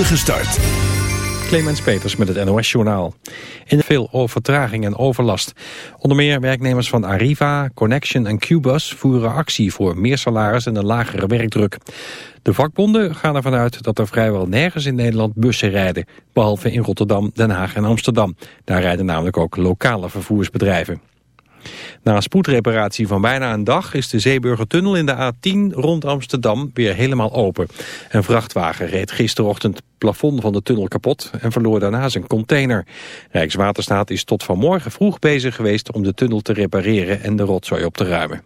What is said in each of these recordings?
spoedige start. Clemens Peters met het NOS-journaal. In veel vertraging en overlast. Onder meer werknemers van Arriva, Connection en Qbus voeren actie voor meer salaris en een lagere werkdruk. De vakbonden gaan ervan uit dat er vrijwel nergens in Nederland bussen rijden. Behalve in Rotterdam, Den Haag en Amsterdam. Daar rijden namelijk ook lokale vervoersbedrijven. Na een spoedreparatie van bijna een dag is de Zeeburgertunnel in de A10 rond Amsterdam weer helemaal open. Een vrachtwagen reed gisterochtend het plafond van de tunnel kapot en verloor daarna zijn container. Rijkswaterstaat is tot vanmorgen vroeg bezig geweest om de tunnel te repareren en de rotzooi op te ruimen.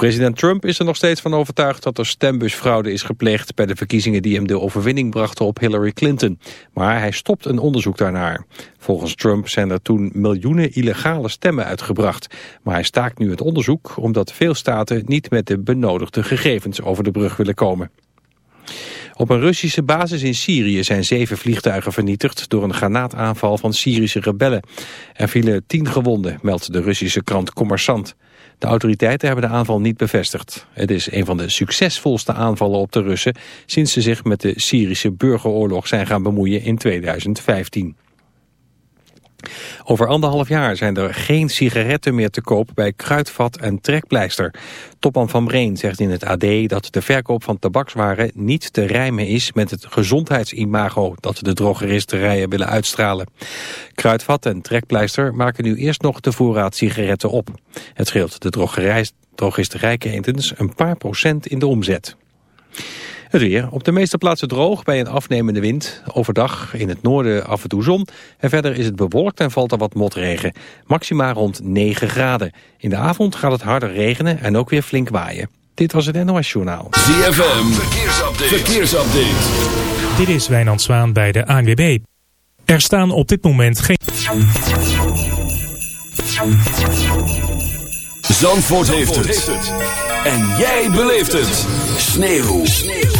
President Trump is er nog steeds van overtuigd dat er stembusfraude is gepleegd bij de verkiezingen die hem de overwinning brachten op Hillary Clinton. Maar hij stopt een onderzoek daarnaar. Volgens Trump zijn er toen miljoenen illegale stemmen uitgebracht. Maar hij staakt nu het onderzoek omdat veel staten niet met de benodigde gegevens over de brug willen komen. Op een Russische basis in Syrië zijn zeven vliegtuigen vernietigd door een granaataanval van Syrische rebellen. Er vielen tien gewonden, meldt de Russische krant Commerçant. De autoriteiten hebben de aanval niet bevestigd. Het is een van de succesvolste aanvallen op de Russen sinds ze zich met de Syrische burgeroorlog zijn gaan bemoeien in 2015. Over anderhalf jaar zijn er geen sigaretten meer te koop bij Kruidvat en Trekpleister. Topman van Breen zegt in het AD dat de verkoop van tabakswaren niet te rijmen is met het gezondheidsimago dat de drogeristerijen willen uitstralen. Kruidvat en Trekpleister maken nu eerst nog de voorraad sigaretten op. Het scheelt de drogisterijketens een paar procent in de omzet. Het weer. Op de meeste plaatsen droog bij een afnemende wind. Overdag in het noorden af en toe zon. En verder is het bewolkt en valt er wat motregen. Maxima rond 9 graden. In de avond gaat het harder regenen en ook weer flink waaien. Dit was het NOS Journaal. ZFM. Verkeersupdate. Verkeersupdate. Dit is Wijnand Zwaan bij de ANWB. Er staan op dit moment geen... Zandvoort, heeft, het. En jij beleeft het. Sneeuw. Sneeuw.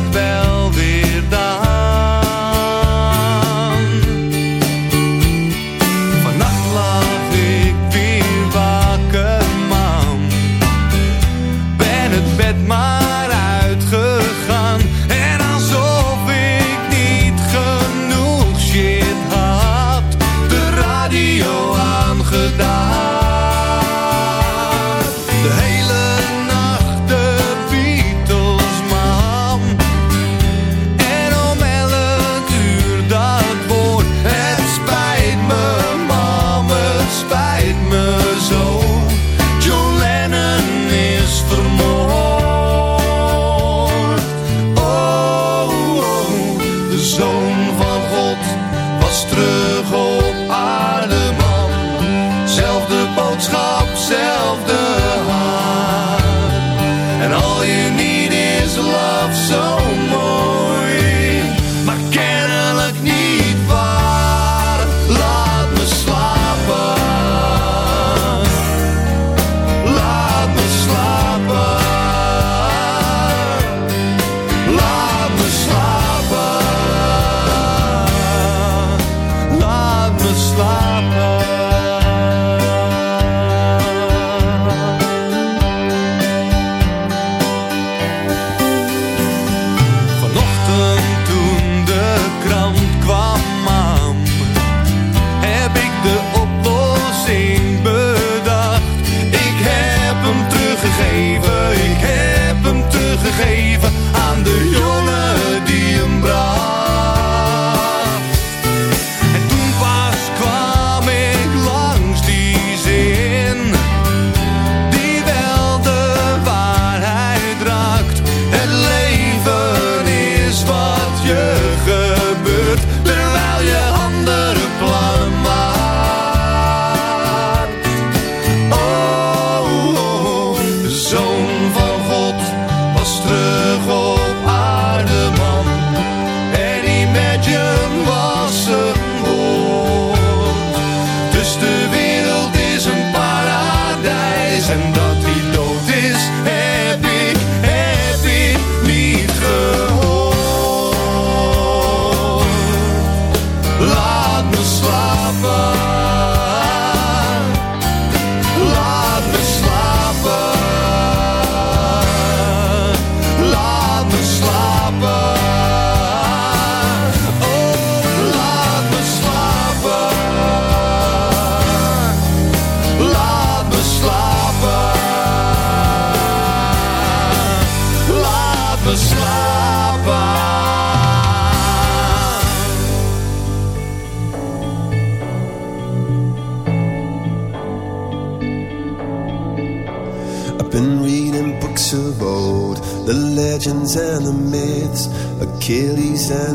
sendero.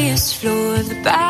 highest floor of the Bowery,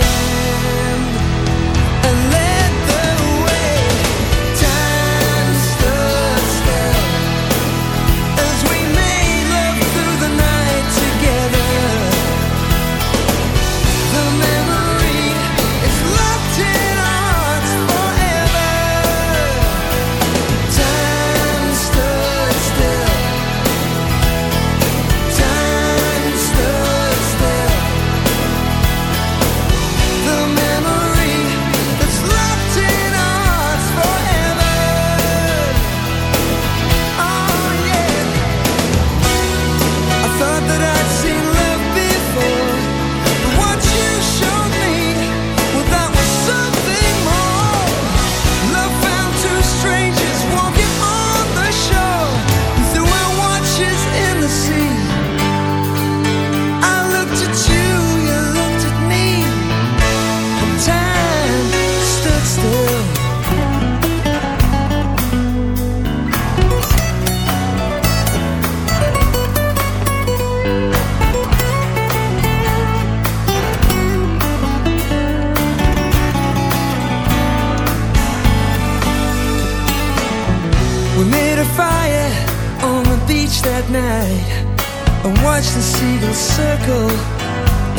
seagull circle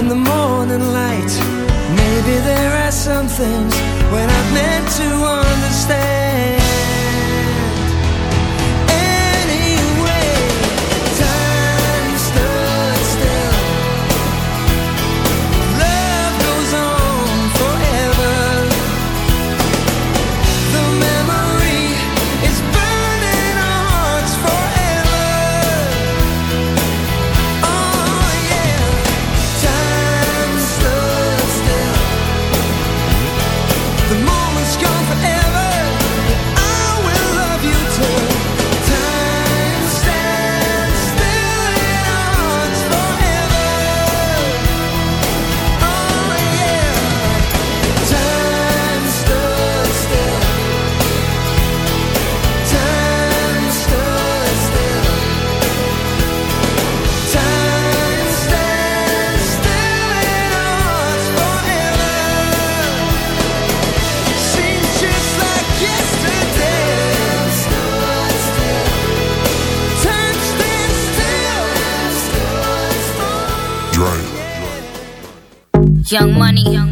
in the morning light. Maybe there are some things when I've meant to understand. Young money. Young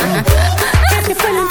if you're feeling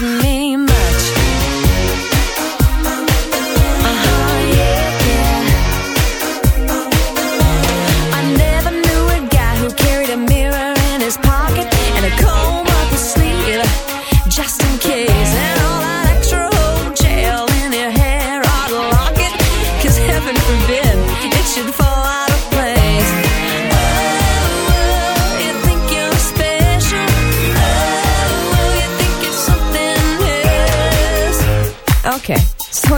don't me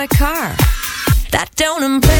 Got a car. That don't impress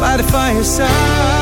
by the fireside.